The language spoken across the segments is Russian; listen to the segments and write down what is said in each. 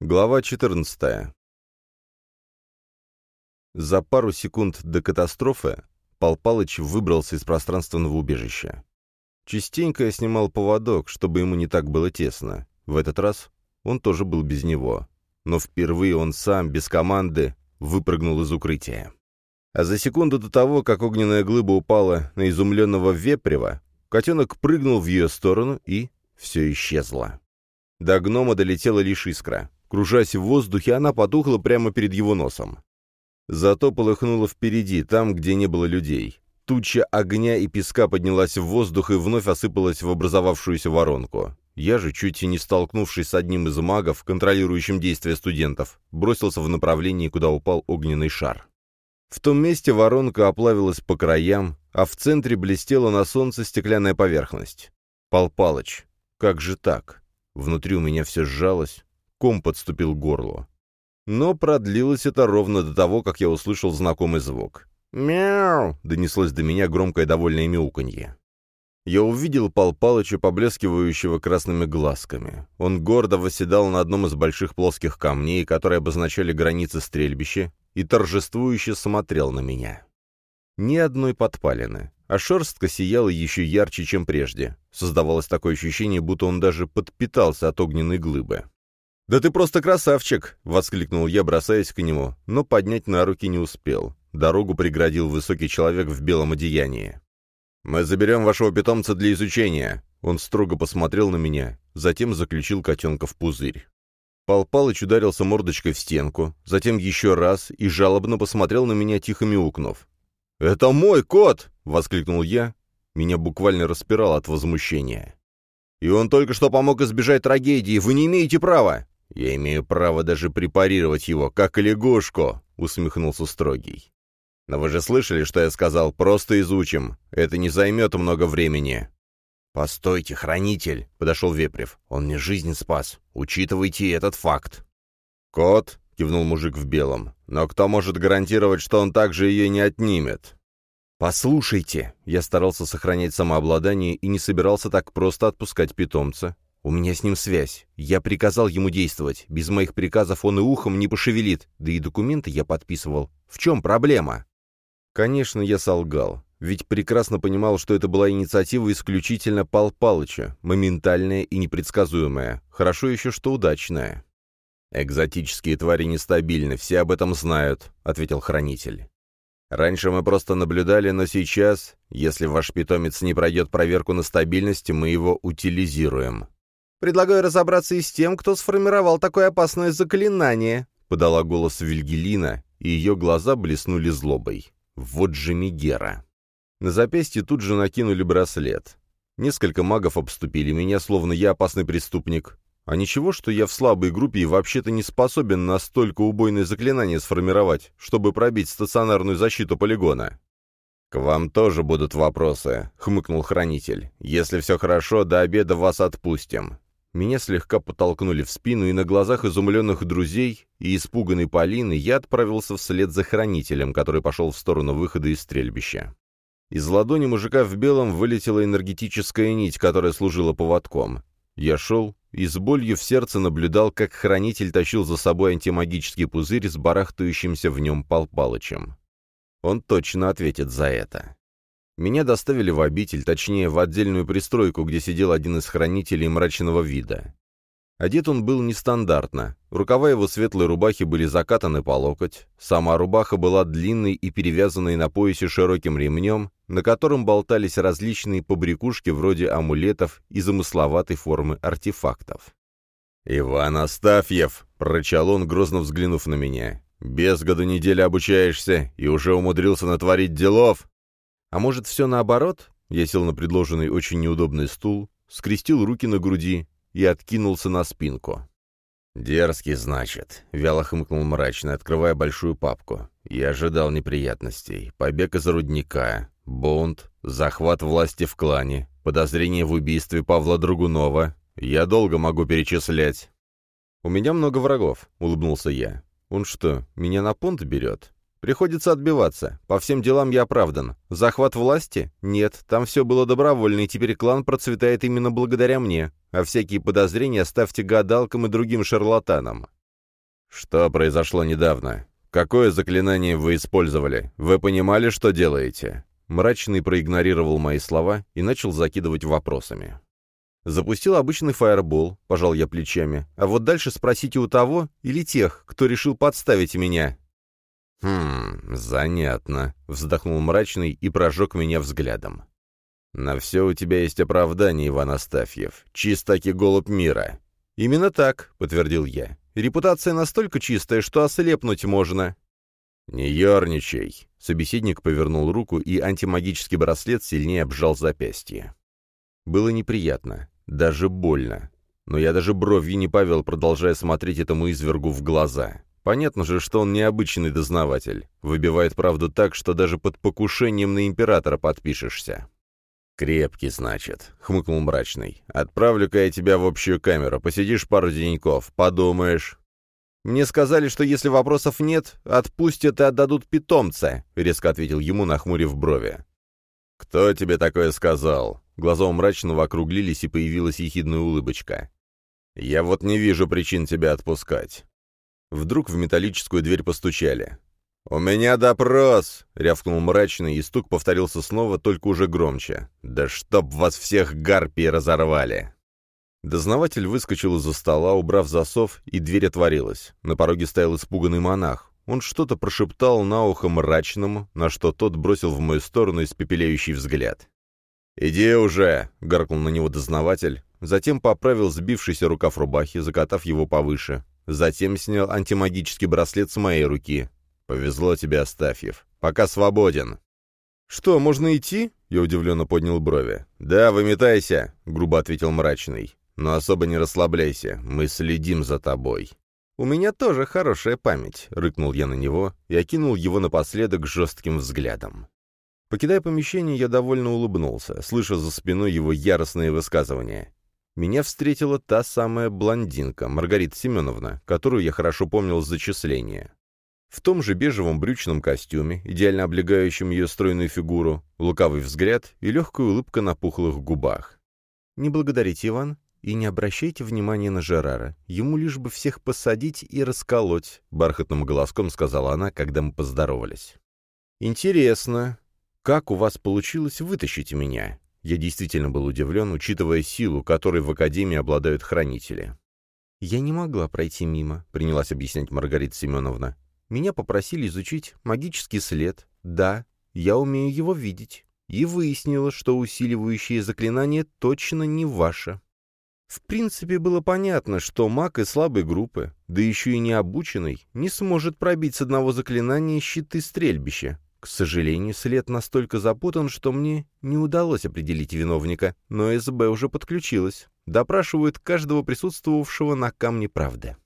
Глава 14. За пару секунд до катастрофы Пал Палыч выбрался из пространственного убежища. Частенько я снимал поводок, чтобы ему не так было тесно. В этот раз он тоже был без него. Но впервые он сам, без команды, выпрыгнул из укрытия. А за секунду до того, как огненная глыба упала на изумленного вепрева, котенок прыгнул в ее сторону, и все исчезло. До гнома долетела лишь искра. Кружась в воздухе, она потухла прямо перед его носом. Зато полыхнула впереди, там, где не было людей. Туча огня и песка поднялась в воздух и вновь осыпалась в образовавшуюся воронку. Я же, чуть и не столкнувшись с одним из магов, контролирующим действия студентов, бросился в направлении, куда упал огненный шар. В том месте воронка оплавилась по краям, а в центре блестела на солнце стеклянная поверхность. Пал Палыч, как же так? Внутри у меня все сжалось, ком подступил к горлу. Но продлилось это ровно до того, как я услышал знакомый звук. «Мяу!» — донеслось до меня громкое довольное мяуканье. Я увидел Пал Палыча, поблескивающего красными глазками. Он гордо восседал на одном из больших плоских камней, которые обозначали границы стрельбища, и торжествующе смотрел на меня. Ни одной подпалины, а шерстка сияла еще ярче, чем прежде. Создавалось такое ощущение, будто он даже подпитался от огненной глыбы. «Да ты просто красавчик!» — воскликнул я, бросаясь к нему, но поднять на руки не успел. Дорогу преградил высокий человек в белом одеянии. «Мы заберем вашего питомца для изучения!» Он строго посмотрел на меня, затем заключил котенка в пузырь. Пал Палыч ударился мордочкой в стенку, затем еще раз и жалобно посмотрел на меня, тихо мяукнув. «Это мой кот!» — воскликнул я. Меня буквально распирало от возмущения. «И он только что помог избежать трагедии. Вы не имеете права!» «Я имею право даже препарировать его, как лягушку», — усмехнулся Строгий. «Но вы же слышали, что я сказал? Просто изучим. Это не займет много времени». «Постойте, хранитель», — подошел Вепрев. «Он мне жизнь спас. Учитывайте этот факт». «Кот», — кивнул мужик в белом. «Но кто может гарантировать, что он также ее не отнимет?» «Послушайте», — я старался сохранять самообладание и не собирался так просто отпускать питомца. У меня с ним связь. Я приказал ему действовать. Без моих приказов он и ухом не пошевелит. Да и документы я подписывал. В чем проблема? Конечно, я солгал. Ведь прекрасно понимал, что это была инициатива исключительно Пал Палыча, моментальная и непредсказуемая. Хорошо еще, что удачная. «Экзотические твари нестабильны, все об этом знают», — ответил хранитель. «Раньше мы просто наблюдали, но сейчас, если ваш питомец не пройдет проверку на стабильность, мы его утилизируем. Предлагаю разобраться и с тем, кто сформировал такое опасное заклинание», — подала голос Вильгелина, и ее глаза блеснули злобой. «Вот же Мегера!» На запястье тут же накинули браслет. Несколько магов обступили меня, словно я опасный преступник. А ничего, что я в слабой группе и вообще-то не способен настолько убойное заклинание сформировать, чтобы пробить стационарную защиту полигона. «К вам тоже будут вопросы», — хмыкнул хранитель. «Если все хорошо, до обеда вас отпустим. Меня слегка подтолкнули в спину, и на глазах изумленных друзей и испуганной Полины я отправился вслед за хранителем, который пошел в сторону выхода из стрельбища. Из ладони мужика в белом вылетела энергетическая нить, которая служила поводком. Я шел и с болью в сердце наблюдал, как хранитель тащил за собой антимагический пузырь с барахтающимся в нем Пал Палычем. Он точно ответит за это. Меня доставили в обитель, точнее, в отдельную пристройку, где сидел один из хранителей мрачного вида. Одет он был нестандартно. Рукава его светлой рубахи были закатаны по локоть. Сама рубаха была длинной и перевязанной на поясе широким ремнем, на котором болтались различные побрякушки вроде амулетов и замысловатой формы артефактов. «Иван Астафьев!» — прорычал он, грозно взглянув на меня. «Без году недели обучаешься и уже умудрился натворить делов!» А может, все наоборот? Я сел на предложенный очень неудобный стул, скрестил руки на груди и откинулся на спинку. «Дерзкий, значит», — вяло хмыкнул мрачно, открывая большую папку. «Я ожидал неприятностей. Побег из рудника, бунт, захват власти в клане, подозрение в убийстве Павла Другунова. Я долго могу перечислять». «У меня много врагов», — улыбнулся я. «Он что, меня на понт берет?» Приходится отбиваться. По всем делам я оправдан. Захват власти? Нет, там все было добровольно, и теперь клан процветает именно благодаря мне. А всякие подозрения ставьте гадалкам и другим шарлатанам. «Что произошло недавно? Какое заклинание вы использовали? Вы понимали, что делаете?» Мрачный проигнорировал мои слова и начал закидывать вопросами. Запустил обычный фаербол, пожал я плечами. А вот дальше спросите у того или тех, кто решил подставить меня. «Хм, занятно», — вздохнул мрачный и прожег меня взглядом. «На все у тебя есть оправдание, Иван Астафьев. Чистаки голубь мира». «Именно так», — подтвердил я. «Репутация настолько чистая, что ослепнуть можно». «Не ерничай!» Собеседник повернул руку, и антимагический браслет сильнее обжал запястье. Было неприятно, даже больно. Но я даже бровью не повел, продолжая смотреть этому извергу в глаза. Понятно же, что он необычный дознаватель. Выбивает правду так, что даже под покушением на императора подпишешься. «Крепкий, значит», — хмыкнул мрачный. «Отправлю-ка я тебя в общую камеру, посидишь пару деньков, подумаешь». «Мне сказали, что если вопросов нет, отпустят и отдадут питомца», — резко ответил ему, нахмурив брови. «Кто тебе такое сказал?» Глаза у мрачного округлились, и появилась ехидная улыбочка. «Я вот не вижу причин тебя отпускать». Вдруг в металлическую дверь постучали. «У меня допрос!» — рявкнул мрачный, и стук повторился снова, только уже громче. «Да чтоб вас всех гарпии разорвали!» Дознаватель выскочил из-за стола, убрав засов, и дверь отворилась. На пороге стоял испуганный монах. Он что-то прошептал на ухо мрачному, на что тот бросил в мою сторону испепеляющий взгляд. «Иди уже!» — гаркнул на него дознаватель. Затем поправил сбившийся рукав рубахи, закатав его повыше. Затем снял антимагический браслет с моей руки. «Повезло тебе, Астафьев. Пока свободен». «Что, можно идти?» — я удивленно поднял брови. «Да, выметайся», — грубо ответил мрачный. «Но особо не расслабляйся, мы следим за тобой». «У меня тоже хорошая память», — рыкнул я на него и окинул его напоследок жестким взглядом. Покидая помещение, я довольно улыбнулся, слыша за спиной его яростные высказывания. Меня встретила та самая блондинка, Маргарита Семеновна, которую я хорошо помнил с зачисления. В том же бежевом брючном костюме, идеально облегающем ее стройную фигуру, лукавый взгляд и легкая улыбка на пухлых губах. «Не благодарите, Иван, и не обращайте внимания на Жерара. Ему лишь бы всех посадить и расколоть», — бархатным голоском сказала она, когда мы поздоровались. «Интересно, как у вас получилось вытащить меня?» Я действительно был удивлен, учитывая силу, которой в Академии обладают хранители. «Я не могла пройти мимо», — принялась объяснять Маргарита Семеновна. Меня попросили изучить магический след. Да, я умею его видеть. И выяснила, что усиливающее заклинание точно не ваше. В принципе, было понятно, что маг из слабой группы, да еще и необученный, не сможет пробить с одного заклинания щиты стрельбища. К сожалению, след настолько запутан, что мне не удалось определить виновника, но СБ уже подключилась. Допрашивают каждого присутствовавшего на камне правды.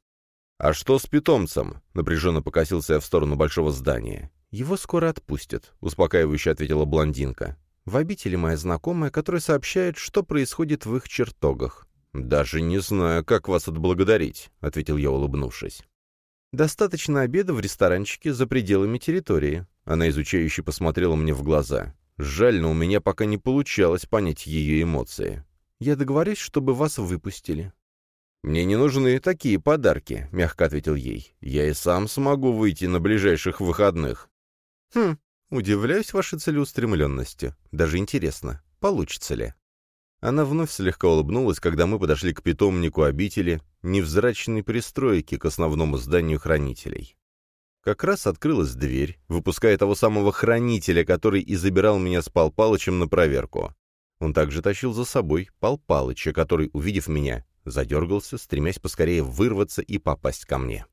«А что с питомцем?» — напряженно покосился я в сторону большого здания. «Его скоро отпустят», — успокаивающе ответила блондинка. «В обители моя знакомая, которая сообщает, что происходит в их чертогах». «Даже не знаю, как вас отблагодарить», — ответил я, улыбнувшись. «Достаточно обеда в ресторанчике за пределами территории». Она изучающе посмотрела мне в глаза. Жаль, но у меня пока не получалось понять ее эмоции. «Я договорюсь, чтобы вас выпустили». «Мне не нужны такие подарки», — мягко ответил ей. «Я и сам смогу выйти на ближайших выходных». «Хм, удивляюсь вашей целеустремленности. Даже интересно, получится ли?» Она вновь слегка улыбнулась, когда мы подошли к питомнику обители, невзрачной пристройки к основному зданию хранителей. Как раз открылась дверь, выпуская того самого хранителя, который и забирал меня с Пал Палычем на проверку. Он также тащил за собой Пал Палыча, который, увидев меня, задергался, стремясь поскорее вырваться и попасть ко мне.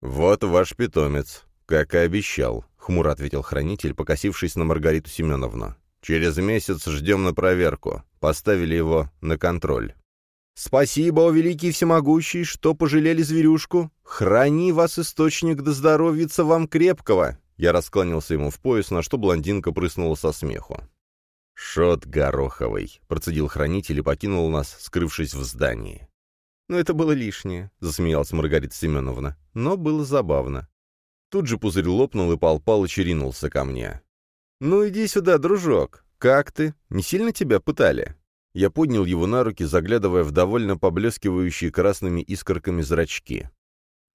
«Вот ваш питомец, как и обещал», — хмуро ответил хранитель, покосившись на Маргариту Семеновну. «Через месяц ждем на проверку. Поставили его на контроль». «Спасибо, о великий всемогущий, что пожалели зверюшку. Храни вас, источник, да здоровьица вам крепкого!» Я раскланялся ему в пояс, на что блондинка прыснула со смеху. «Шот гороховый», — процедил хранитель и покинул нас, скрывшись в здании. «Ну, это было лишнее», — засмеялась Маргарита Семеновна. «Но было забавно». Тут же пузырь лопнул, и Пал Палыч ринулся ко мне. «Ну, иди сюда, дружок. Как ты? Не сильно тебя пытали?» Я поднял его на руки, заглядывая в довольно поблескивающие красными искорками зрачки.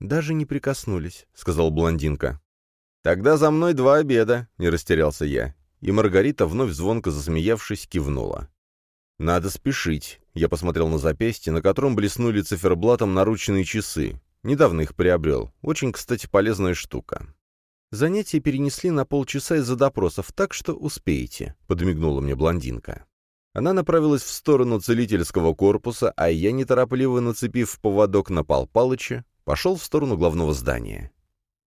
«Даже не прикоснулись», — сказал блондинка. «Тогда за мной два обеда», — не растерялся я. И Маргарита, вновь звонко засмеявшись, кивнула. «Надо спешить», — я посмотрел на запястье, на котором блеснули циферблатом наручные часы. Недавно их приобрел. Очень, кстати, полезная штука. «Занятия перенесли на полчаса из-за допросов, так что успеете», — подмигнула мне блондинка. Она направилась в сторону целительского корпуса, а я, неторопливо нацепив поводок на Пал Палыча, пошел в сторону главного здания.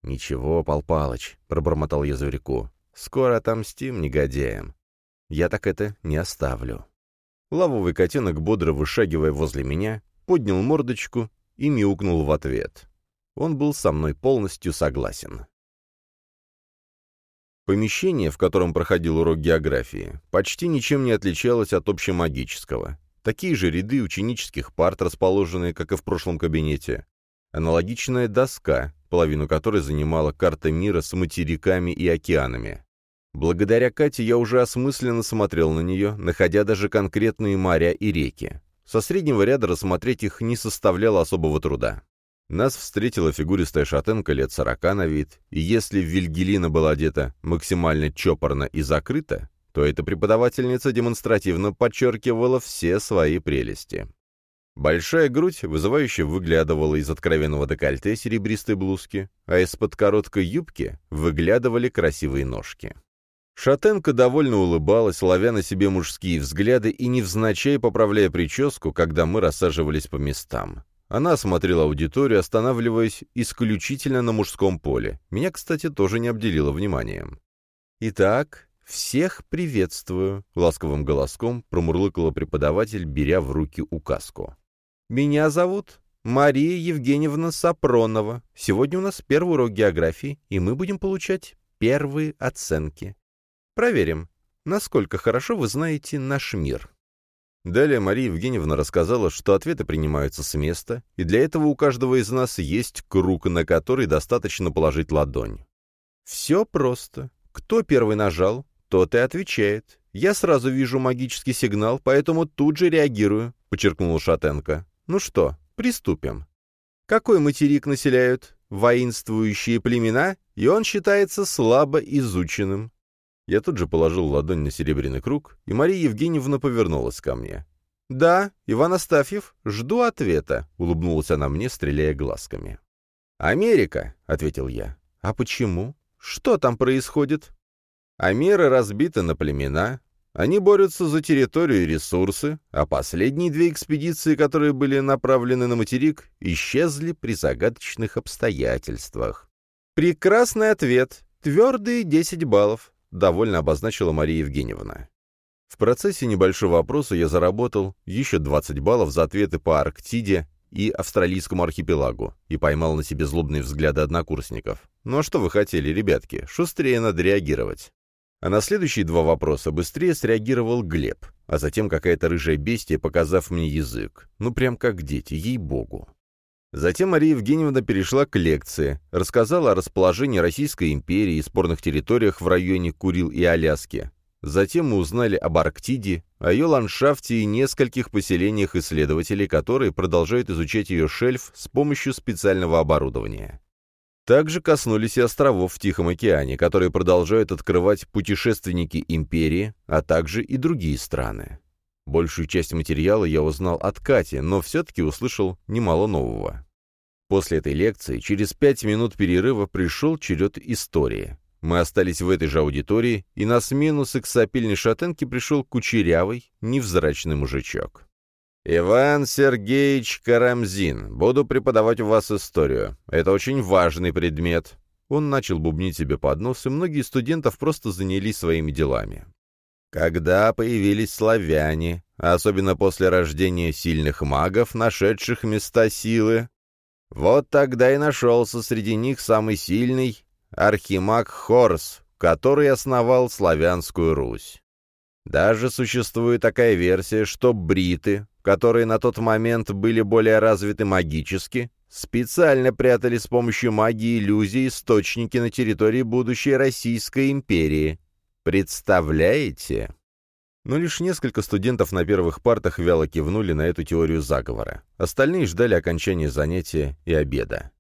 «Ничего, Пал Палыч», — пробормотал я зверьку, — «скоро отомстим негодяям. Я так это не оставлю». Лавовый котенок, бодро вышагивая возле меня, поднял мордочку и мяукнул в ответ. Он был со мной полностью согласен. Помещение, в котором проходил урок географии, почти ничем не отличалось от общемагического. Такие же ряды ученических парт, расположенные, как и в прошлом кабинете. Аналогичная доска, половину которой занимала карта мира с материками и океанами. Благодаря Кате я уже осмысленно смотрел на нее, находя даже конкретные моря и реки. Со среднего ряда рассмотреть их не составляло особого труда. Нас встретила фигуристая шатенка лет сорока на вид, и если Вильгелина была одета максимально чопорно и закрыто, то эта преподавательница демонстративно подчеркивала все свои прелести. Большая грудь вызывающе выглядывала из откровенного декольте серебристой блузки, а из-под короткой юбки выглядывали красивые ножки. Шатенка довольно улыбалась, ловя на себе мужские взгляды и невзначай поправляя прическу, когда мы рассаживались по местам. Она осмотрела аудиторию, останавливаясь исключительно на мужском поле. Меня, кстати, тоже не обделила вниманием. «Итак, всех приветствую», — ласковым голоском промурлыкала преподаватель, беря в руки указку. «Меня зовут Мария Евгеньевна Сапронова. Сегодня у нас первый урок географии, и мы будем получать первые оценки. Проверим, насколько хорошо вы знаете наш мир». Далее Мария Евгеньевна рассказала, что ответы принимаются с места, и для этого у каждого из нас есть круг, на который достаточно положить ладонь. Все просто. Кто первый нажал, тот и отвечает. Я сразу вижу магический сигнал, поэтому тут же реагирую, подчеркнула Шатенко. Ну что, приступим. Какой материк населяют воинствующие племена, и он считается слабо изученным. Я тут же положил ладонь на серебряный круг, и Мария Евгеньевна повернулась ко мне. «Да, Иван Астафьев, жду ответа», — улыбнулась она мне, стреляя глазками. «Америка», — ответил я. «А почему? Что там происходит?» «Амеры разбиты на племена, они борются за территорию и ресурсы, а последние две экспедиции, которые были направлены на материк, исчезли при загадочных обстоятельствах». «Прекрасный ответ. Твердые 10 баллов довольно обозначила Мария Евгеньевна. В процессе небольшого опроса я заработал еще 20 баллов за ответы по Арктиде и австралийскому архипелагу и поймал на себе злобные взгляды однокурсников. Ну а что вы хотели, ребятки? Шустрее надо реагировать. А на следующие два вопроса быстрее среагировал Глеб, а затем какая-то рыжая бестия, показав мне язык. Ну прям как дети, ей-богу. Затем Мария Евгеньевна перешла к лекции, рассказала о расположении Российской империи и спорных территориях в районе Курил и Аляски. Затем мы узнали об Арктиде, о ее ландшафте и нескольких поселениях исследователей, которые продолжают изучать ее шельф с помощью специального оборудования. Также коснулись и островов в Тихом океане, которые продолжают открывать путешественники империи, а также и другие страны. Большую часть материала я узнал от Кати, но все-таки услышал немало нового. После этой лекции, через пять минут перерыва, пришел черед истории. Мы остались в этой же аудитории, и на смену сексапильной шатенке пришел кучерявый, невзрачный мужичок. «Иван Сергеевич Карамзин, буду преподавать у вас историю. Это очень важный предмет». Он начал бубнить себе под нос, и многие студентов просто занялись своими делами. Когда появились славяне, особенно после рождения сильных магов, нашедших места силы, вот тогда и нашелся среди них самый сильный архимаг Хорс, который основал славянскую Русь. Даже существует такая версия, что бриты, которые на тот момент были более развиты магически, специально прятали с помощью магии иллюзий источники на территории будущей Российской империи. Представляете? Но лишь несколько студентов на первых партах вяло кивнули на эту теорию заговора. Остальные ждали окончания занятия и обеда.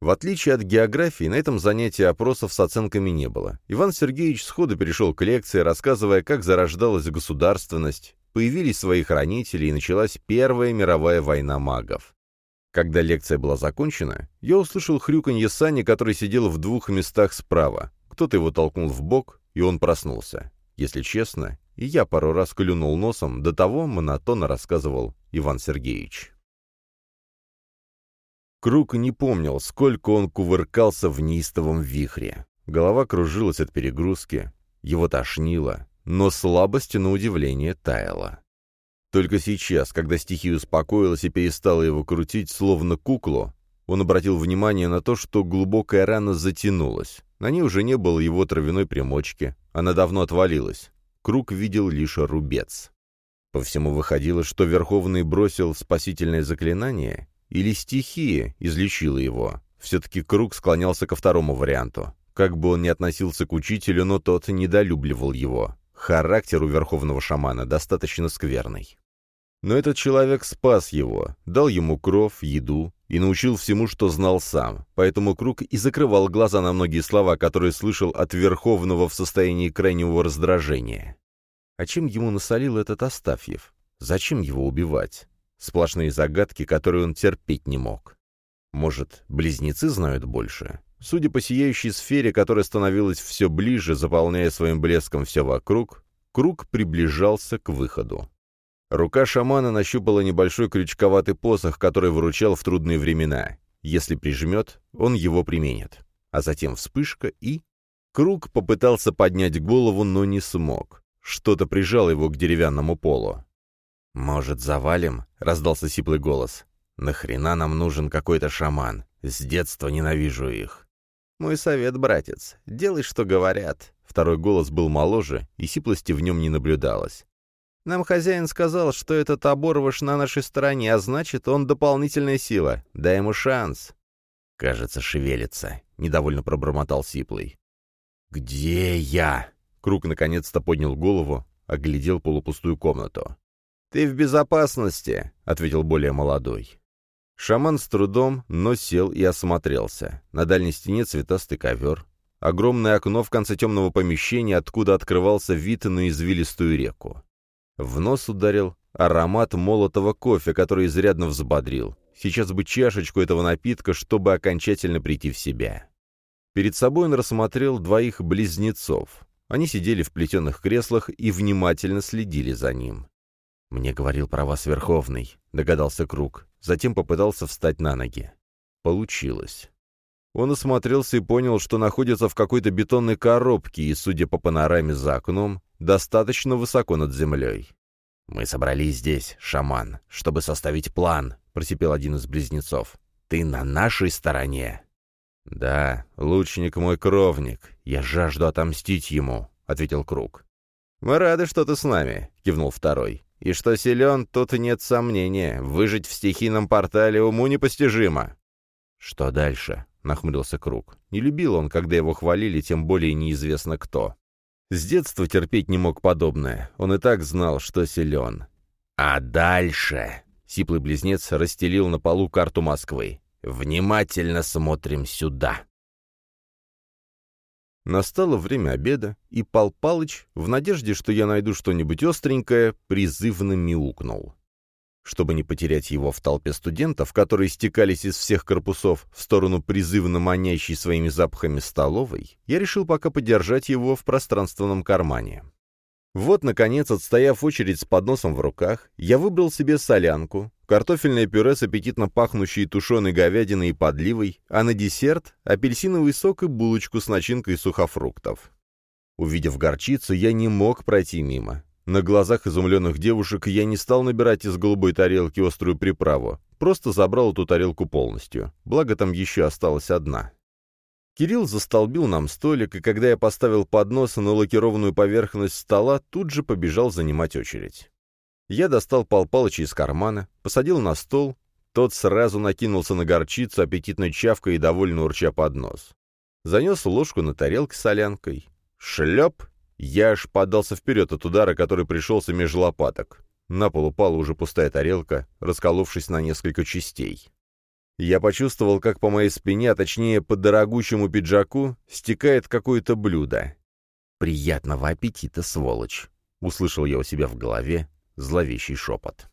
В отличие от географии, на этом занятии опросов с оценками не было. Иван Сергеевич сходу перешел к лекции, рассказывая, как зарождалась государственность, появились свои хранители и началась Первая мировая война магов. Когда лекция была закончена, я услышал хрюканье Сани, который сидел в двух местах справа. Кто-то его толкнул в бок, и он проснулся. Если честно, я пару раз клюнул носом, до того монотонно рассказывал Иван Сергеевич. Круг не помнил, сколько он кувыркался в неистовом вихре. Голова кружилась от перегрузки, его тошнило, но слабость, на удивление, таяла. Только сейчас, когда стихия успокоилась и перестала его крутить, словно куклу, он обратил внимание на то, что глубокая рана затянулась. На ней уже не было его травяной примочки, она давно отвалилась. Круг видел лишь рубец. По всему выходило, что Верховный бросил спасительное заклинание, или стихия излечила его. Все-таки Круг склонялся ко второму варианту. Как бы он ни относился к учителю, но тот недолюбливал его. Характер у верховного шамана достаточно скверный. Но этот человек спас его, дал ему кров, еду и научил всему, что знал сам, поэтому Круг и закрывал глаза на многие слова, которые слышал от Верховного в состоянии крайнего раздражения. А чем ему насолил этот Астафьев? Зачем его убивать? Сплошные загадки, которые он терпеть не мог. Может, близнецы знают больше? Судя по сияющей сфере, которая становилась все ближе, заполняя своим блеском все вокруг, круг приближался к выходу. Рука шамана нащупала небольшой крючковатый посох, который выручал в трудные времена. Если прижмет, он его применит. А затем вспышка и... Круг попытался поднять голову, но не смог. Что-то прижало его к деревянному полу. «Может, завалим?» — раздался сиплый голос. «Нахрена нам нужен какой-то шаман? С детства ненавижу их». «Мой совет, братец, делай, что говорят». Второй голос был моложе, и сиплости в нем не наблюдалось. Нам хозяин сказал, что этот оборвыш на нашей стороне, а значит, он дополнительная сила. Дай ему шанс. Кажется, шевелится. Недовольно пробормотал Сиплый. «Где я?» Круг наконец-то поднял голову, оглядел полупустую комнату. «Ты в безопасности», — ответил более молодой. Шаман с трудом, но сел и осмотрелся. На дальней стене цветастый ковер. Огромное окно в конце темного помещения, откуда открывался вид на извилистую реку. В нос ударил аромат молотого кофе, который изрядно взбодрил. Сейчас бы чашечку этого напитка, чтобы окончательно прийти в себя. Перед собой он рассмотрел двоих близнецов. Они сидели в плетеных креслах и внимательно следили за ним. «Мне говорил про вас Верховный», — догадался Круг. Затем попытался встать на ноги. Получилось. Он осмотрелся и понял, что находится в какой-то бетонной коробке и, судя по панораме за окном, достаточно высоко над землей. «Мы собрались здесь, шаман, чтобы составить план», — просипел один из близнецов. «Ты на нашей стороне?» «Да, лучник мой кровник. Я жажду отомстить ему», — ответил Круг. «Мы рады, что ты с нами», — кивнул второй. «И что силен, тут нет сомнения. Выжить в стихийном портале уму непостижимо». «Что дальше?» — нахмурился Круг. Не любил он, когда его хвалили, тем более неизвестно кто. С детства терпеть не мог подобное. Он и так знал, что силен. «А дальше...» — сиплый близнец расстелил на полу карту Москвы. «Внимательно смотрим сюда». Настало время обеда, и Пал Палыч, в надежде, что я найду что-нибудь остренькое, призывно мяукнул. Чтобы не потерять его в толпе студентов, которые стекались из всех корпусов в сторону призывно манящей своими запахами столовой, я решил пока подержать его в пространственном кармане. Вот, наконец, отстояв очередь с подносом в руках, я выбрал себе солянку, картофельное пюре с аппетитно пахнущей тушеной говядиной и подливой, а на десерт — апельсиновый сок и булочку с начинкой сухофруктов. Увидев горчицу, я не мог пройти мимо. На глазах изумленных девушек я не стал набирать из голубой тарелки острую приправу, просто забрал эту тарелку полностью, благо там еще осталась одна. Кирилл застолбил нам столик, и когда я поставил поднос на лакированную поверхность стола, тут же побежал занимать очередь. Я достал Пал Палыча из кармана, посадил на стол, тот сразу накинулся на горчицу, аппетитной чавкой и довольно урча под нос. Занес ложку на тарелке с солянкой. Шлеп! Я аж подался вперед от удара, который пришелся между лопаток. На пол упала уже пустая тарелка, расколовшись на несколько частей. Я почувствовал, как по моей спине, а точнее по дорогущему пиджаку, стекает какое-то блюдо. «Приятного аппетита, сволочь!» — услышал я у себя в голове зловещий шепот.